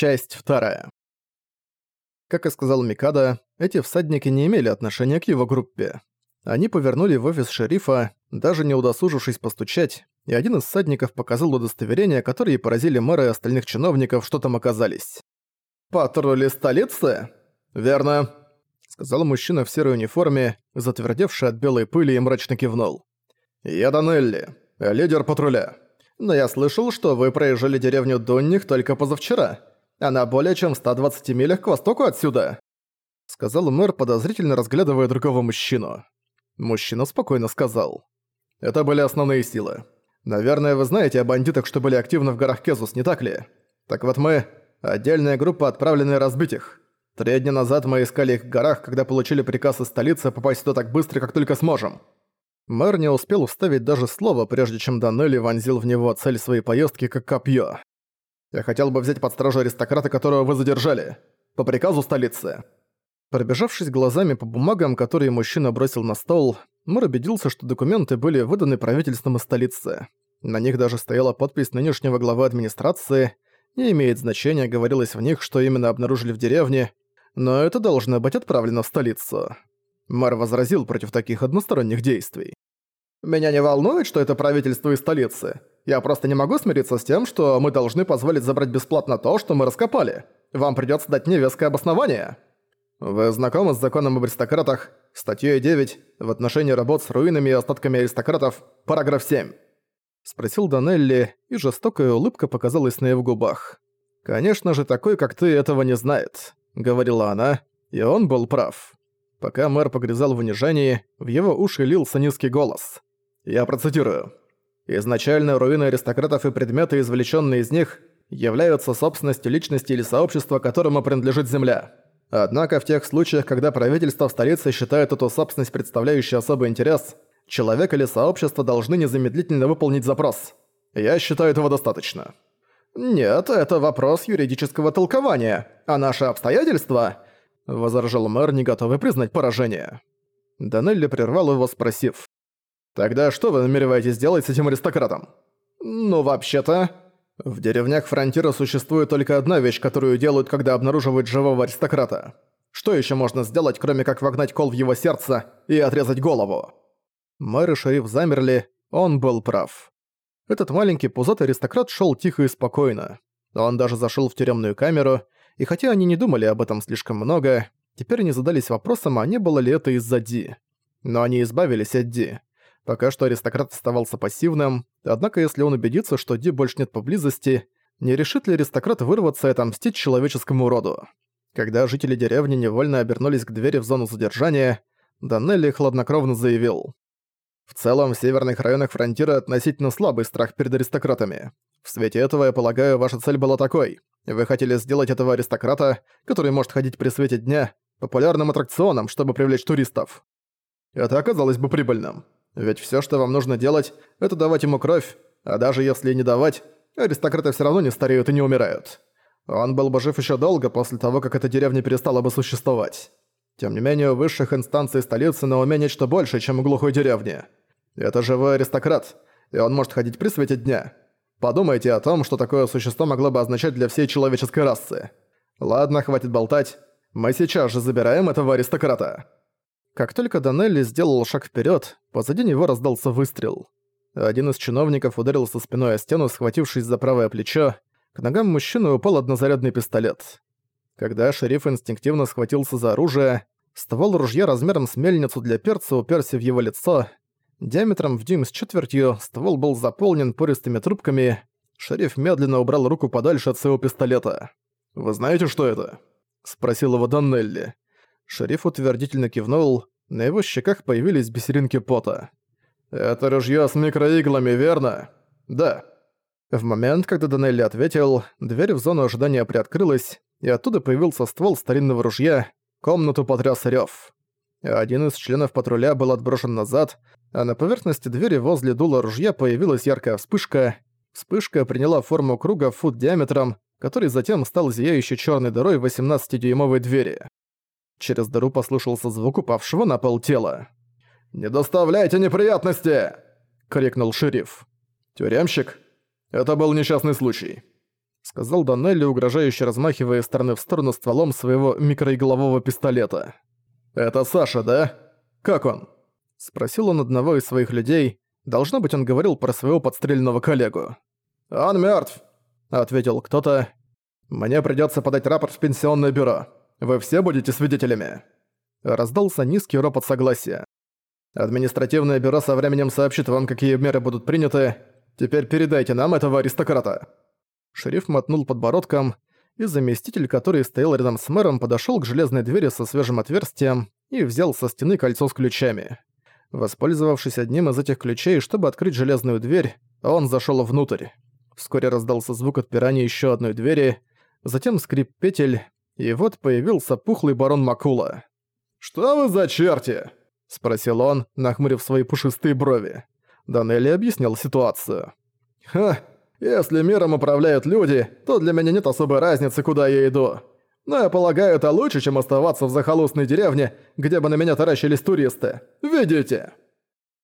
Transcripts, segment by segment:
Часть вторая. Как и сказал Микада, эти всадники не имели отношения к его группе. Они повернули в офис шерифа, даже не удосужившись постучать, и один из всадников показал удостоверения, которые поразили мэра и остальных чиновников, что там оказались. «Патрули столицы?» «Верно», — сказал мужчина в серой униформе, затвердевший от белой пыли и мрачно кивнул. «Я Данелли, лидер патруля. Но я слышал, что вы проезжали деревню Дунних только позавчера. Она более чем в 120 милях к востоку отсюда», — сказал мэр, подозрительно разглядывая другого мужчину. Мужчина спокойно сказал. «Это были основные силы. Наверное, вы знаете о бандитах, что были активны в горах Кезус, не так ли? Так вот мы — отдельная группа, отправленная разбить их. Три дня назад мы искали их в горах, когда получили приказ из столицы попасть туда так быстро, как только сможем. Мэр не успел вставить даже слово, прежде чем Данелли вонзил в него цель своей поездки как копье. «Я хотел бы взять под стражу аристократа, которого вы задержали. По приказу столицы». Пробежавшись глазами по бумагам, которые мужчина бросил на стол, мэр убедился, что документы были выданы правительством из столицы. На них даже стояла подпись нынешнего главы администрации. Не имеет значения, говорилось в них, что именно обнаружили в деревне, но это должно быть отправлено в столицу. Мэр возразил против таких односторонних действий. «Меня не волнует, что это правительство из столицы. Я просто не могу смириться с тем, что мы должны позволить забрать бесплатно то, что мы раскопали. Вам придётся дать мне веское обоснование». «Вы знакомы с законом об аристократах, статьей 9, в отношении работ с руинами и остатками аристократов, параграф 7?» Спросил Данелли, и жестокая улыбка показалась на его губах. «Конечно же, такой, как ты, этого не знает», — говорила она, и он был прав. Пока мэр погрязал в унижении, в его уши лился низкий голос. Я процитирую. «Изначально руины аристократов и предметы, извлеченные из них, являются собственностью личности или сообщества, которому принадлежит земля. Однако в тех случаях, когда правительство в столице считает эту собственность представляющей особый интерес, человек или сообщество должны незамедлительно выполнить запрос. Я считаю этого достаточно». «Нет, это вопрос юридического толкования, а наши обстоятельства...» возражал мэр, не готовый признать поражение. Данелли прервал его, спросив. «Тогда что вы намереваетесь делать с этим аристократом?» «Ну, вообще-то...» В деревнях Фронтира существует только одна вещь, которую делают, когда обнаруживают живого аристократа. Что еще можно сделать, кроме как вогнать кол в его сердце и отрезать голову? Мэр и шериф замерли, он был прав. Этот маленький пузатый аристократ шел тихо и спокойно. Он даже зашел в тюремную камеру и хотя они не думали об этом слишком много, теперь они задались вопросом, а не было ли это из-за Ди. Но они избавились от Ди. Пока что аристократ оставался пассивным, однако если он убедится, что Ди больше нет поблизости, не решит ли аристократ вырваться и отомстить человеческому роду. Когда жители деревни невольно обернулись к двери в зону задержания, Данелли хладнокровно заявил. В целом, в северных районах фронтира относительно слабый страх перед аристократами. В свете этого, я полагаю, ваша цель была такой. Вы хотели сделать этого аристократа, который может ходить при свете дня, популярным аттракционом, чтобы привлечь туристов. Это оказалось бы прибыльным. Ведь всё, что вам нужно делать, это давать ему кровь, а даже если не давать, аристократы всё равно не стареют и не умирают. Он был бы жив ещё долго после того, как эта деревня перестала бы существовать. Тем не менее, у высших инстанций столицы на уме нечто больше, чем у глухой деревни. Это живой аристократ, и он может ходить при свете дня. Подумайте о том, что такое существо могло бы означать для всей человеческой расы. Ладно, хватит болтать. Мы сейчас же забираем этого аристократа. Как только Данелли сделал шаг вперед, позади него раздался выстрел. Один из чиновников ударил со спиной о стену, схватившись за правое плечо. К ногам мужчины упал однозарядный пистолет. Когда шериф инстинктивно схватился за оружие, ствол ружья размером с мельницу для перца уперся в его лицо, Диаметром в дюйм с четвертью ствол был заполнен пористыми трубками. Шериф медленно убрал руку подальше от своего пистолета. «Вы знаете, что это?» – спросил его Даннелли. Шериф утвердительно кивнул, на его щеках появились бисеринки пота. «Это ружье с микроиглами, верно?» «Да». В момент, когда Данелли ответил, дверь в зону ожидания приоткрылась, и оттуда появился ствол старинного ружья, комнату потряс рёв. Один из членов патруля был отброшен назад, а на поверхности двери возле дула ружья появилась яркая вспышка. Вспышка приняла форму круга фут диаметром, который затем стал зияющей черной дырой 18-дюймовой двери. Через дыру послышался звук упавшего на пол тела. «Не доставляйте неприятности!» — крикнул шериф. «Тюремщик? Это был несчастный случай». — сказал Данелли, угрожающе размахивая стороны в сторону стволом своего микроиглового пистолета. «Это Саша, да? Как он?» — спросил он одного из своих людей. Должно быть, он говорил про своего подстреленного коллегу. «Он мертв, ответил кто-то. «Мне придется подать рапорт в пенсионное бюро. Вы все будете свидетелями». Раздался низкий ропот согласия. «Административное бюро со временем сообщит вам, какие меры будут приняты. Теперь передайте нам этого аристократа». Шериф мотнул подбородком, и заместитель, который стоял рядом с мэром, подошёл к железной двери со свежим отверстием и взял со стены кольцо с ключами. Воспользовавшись одним из этих ключей, чтобы открыть железную дверь, он зашёл внутрь. Вскоре раздался звук отпирания ещё одной двери, затем скрип петель, и вот появился пухлый барон Макула. «Что вы за черти?» – спросил он, нахмурив свои пушистые брови. Данелли объяснил ситуацию. «Ха, если миром управляют люди, то для меня нет особой разницы, куда я иду. Но я полагаю, это лучше, чем оставаться в захолустной деревне, где бы на меня таращились туристы. Видите?»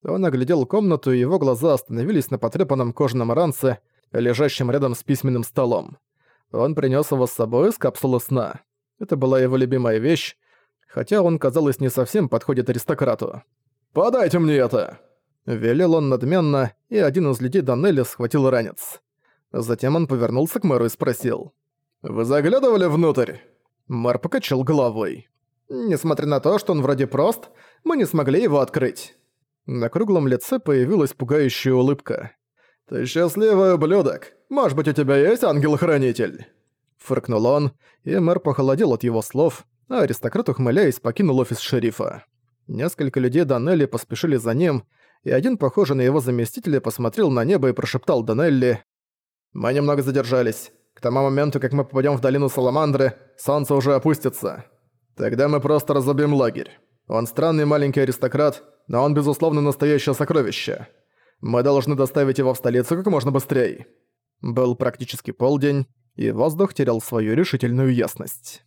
Он оглядел комнату, и его глаза остановились на потрепанном кожаном ранце, лежащем рядом с письменным столом. Он принес его с собой из капсулы сна. Это была его любимая вещь, хотя он, казалось, не совсем подходит аристократу. «Подайте мне это!» Велел он надменно, и один из людей Данелли схватил ранец. Затем он повернулся к мэру и спросил. «Вы заглядывали внутрь?» Мэр покачал головой. «Несмотря на то, что он вроде прост, мы не смогли его открыть». На круглом лице появилась пугающая улыбка. «Ты счастливый ублюдок. Может быть, у тебя есть ангел-хранитель?» Фыркнул он, и мэр похолодел от его слов, а аристократ, ухмыляясь, покинул офис шерифа. Несколько людей Данелли поспешили за ним, и один, похожий на его заместителя, посмотрел на небо и прошептал Данелли «Мы немного задержались. К тому моменту, как мы попадем в долину Саламандры, солнце уже опустится. Тогда мы просто разобьем лагерь. Он странный маленький аристократ, но он, безусловно, настоящее сокровище. Мы должны доставить его в столицу как можно быстрее». Был практически полдень, и воздух терял свою решительную ясность.